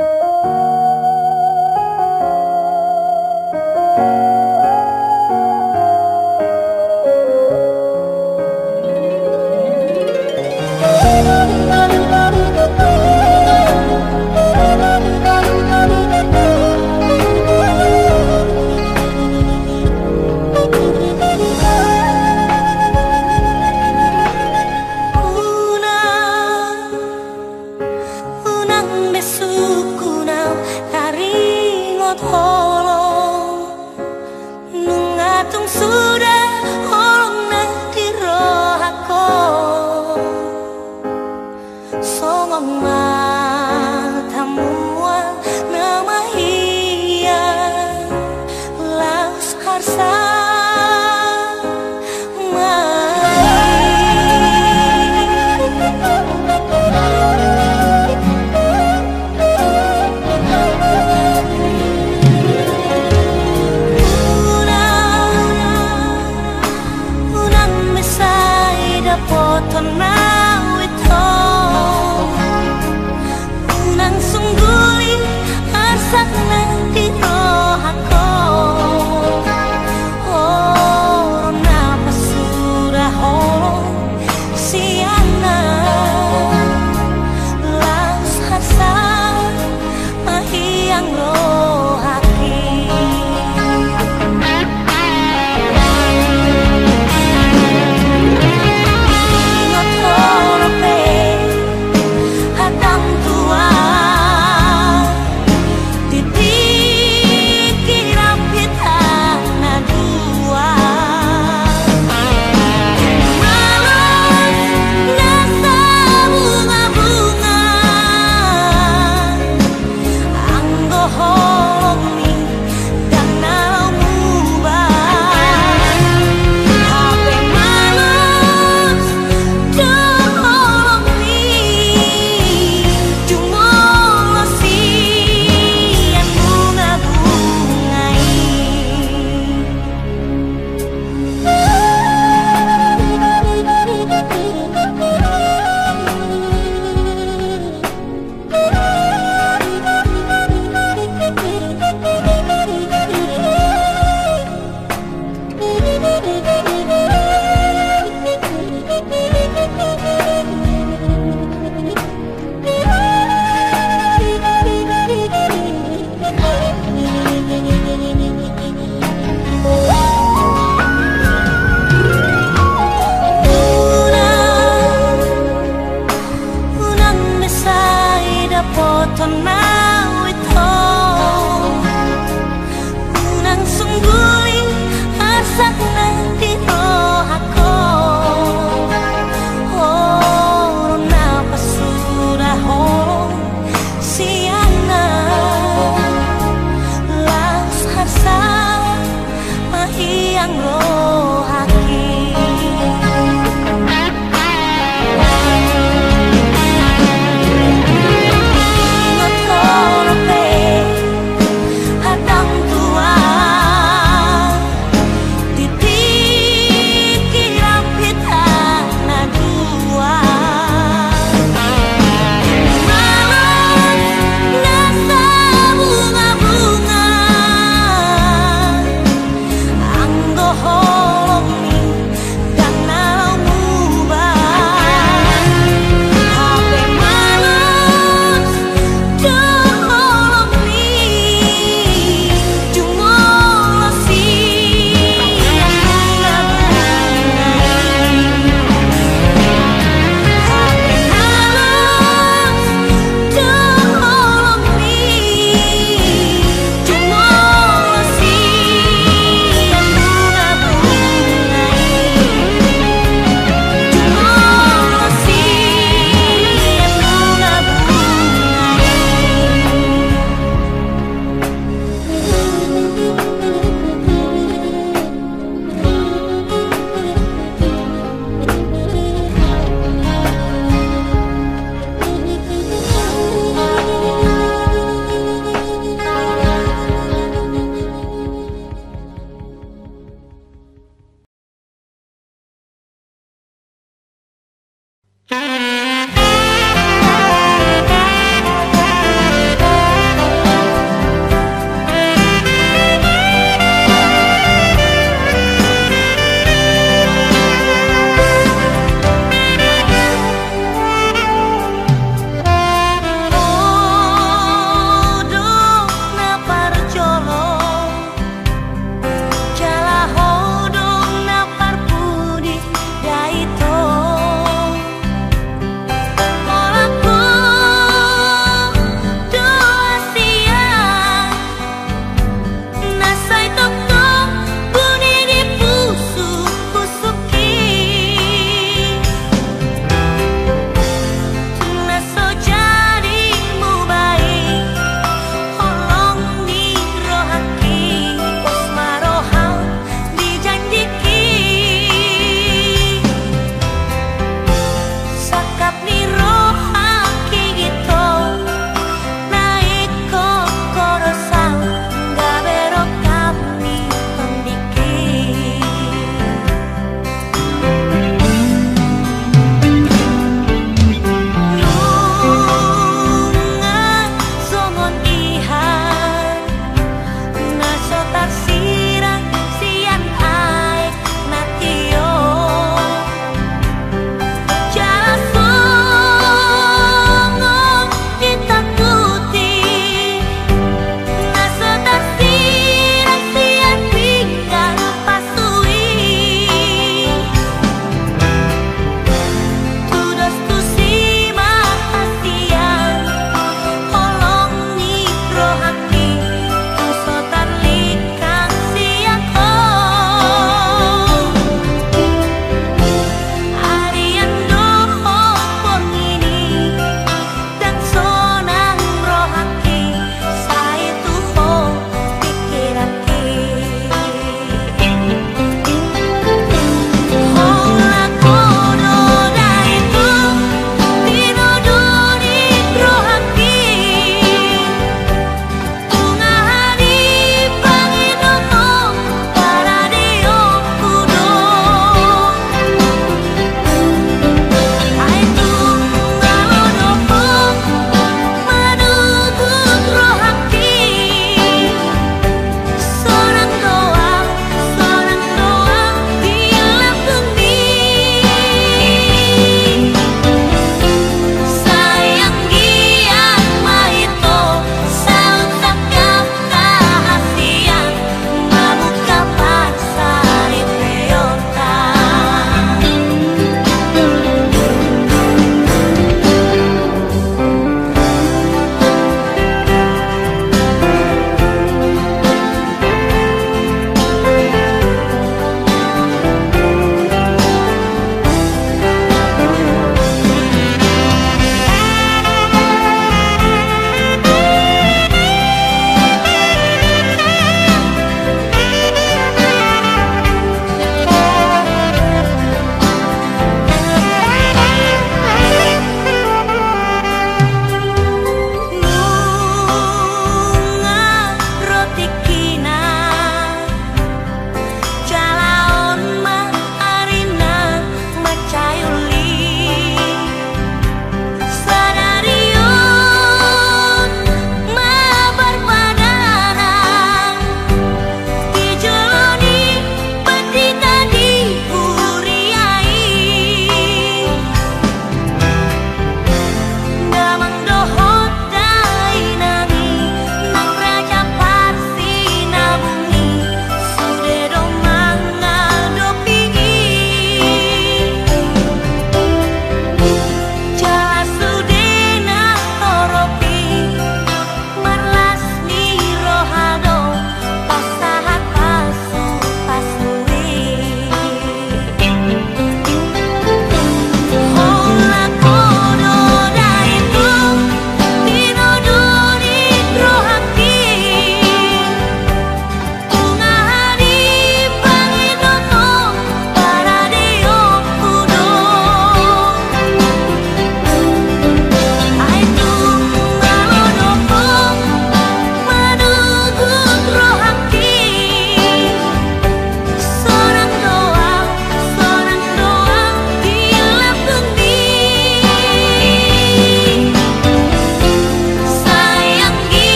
Oh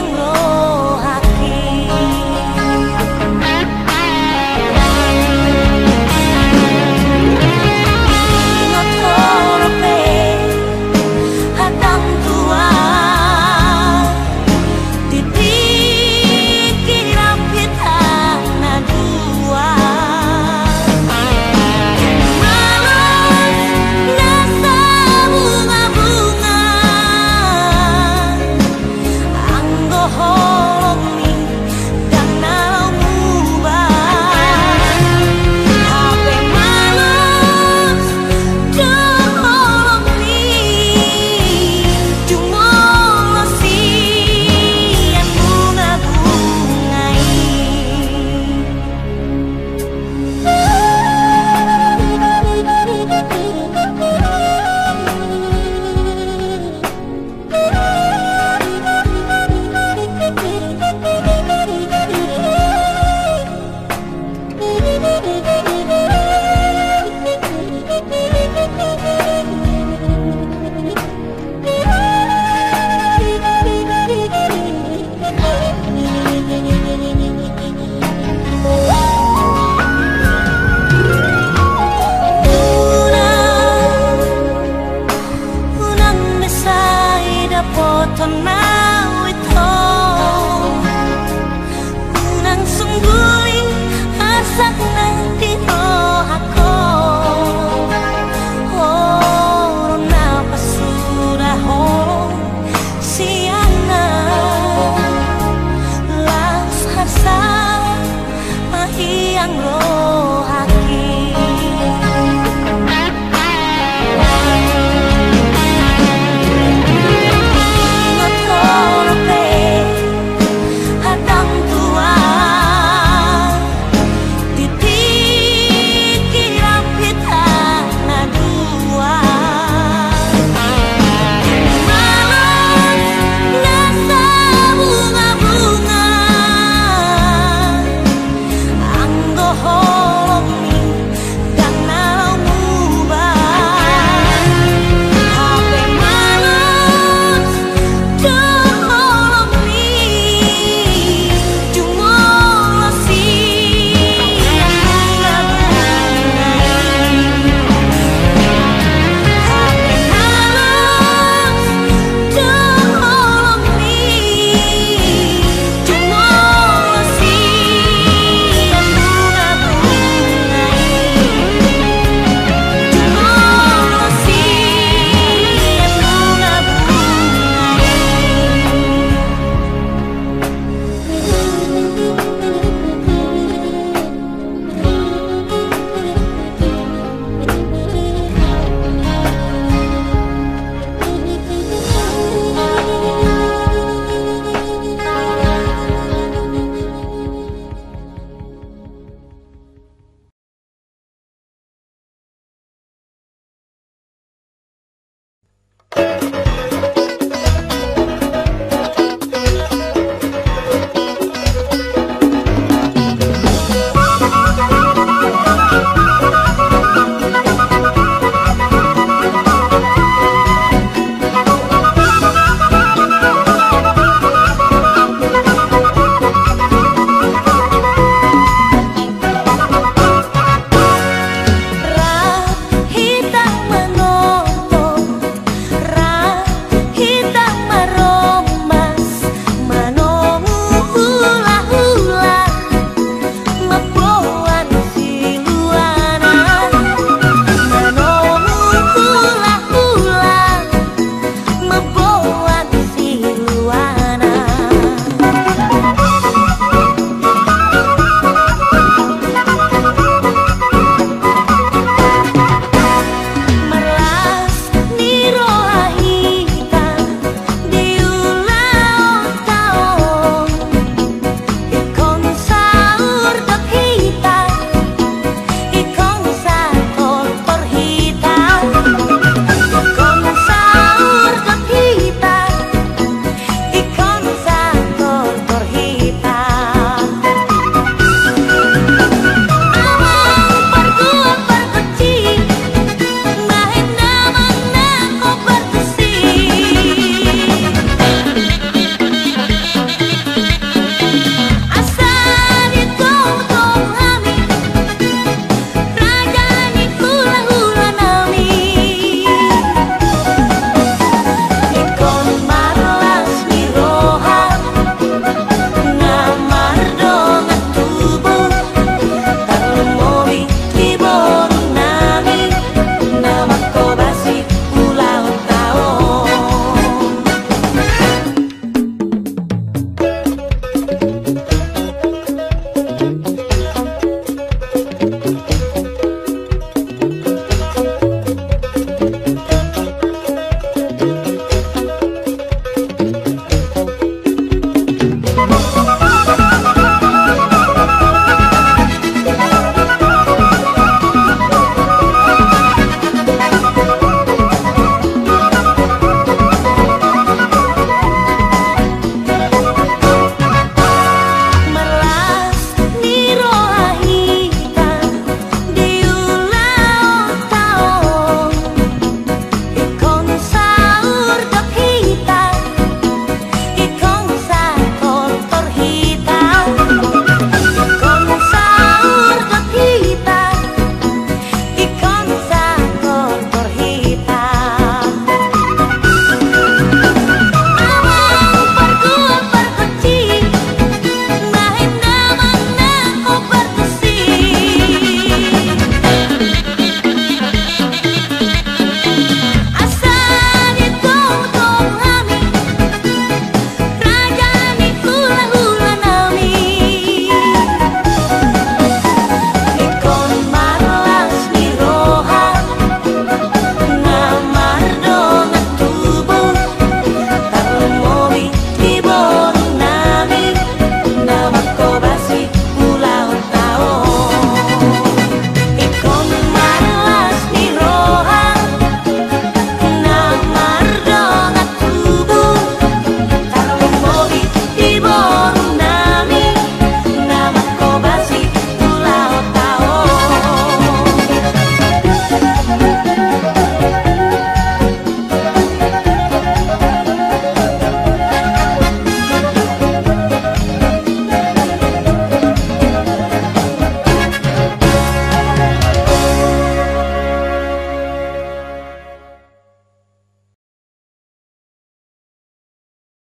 yang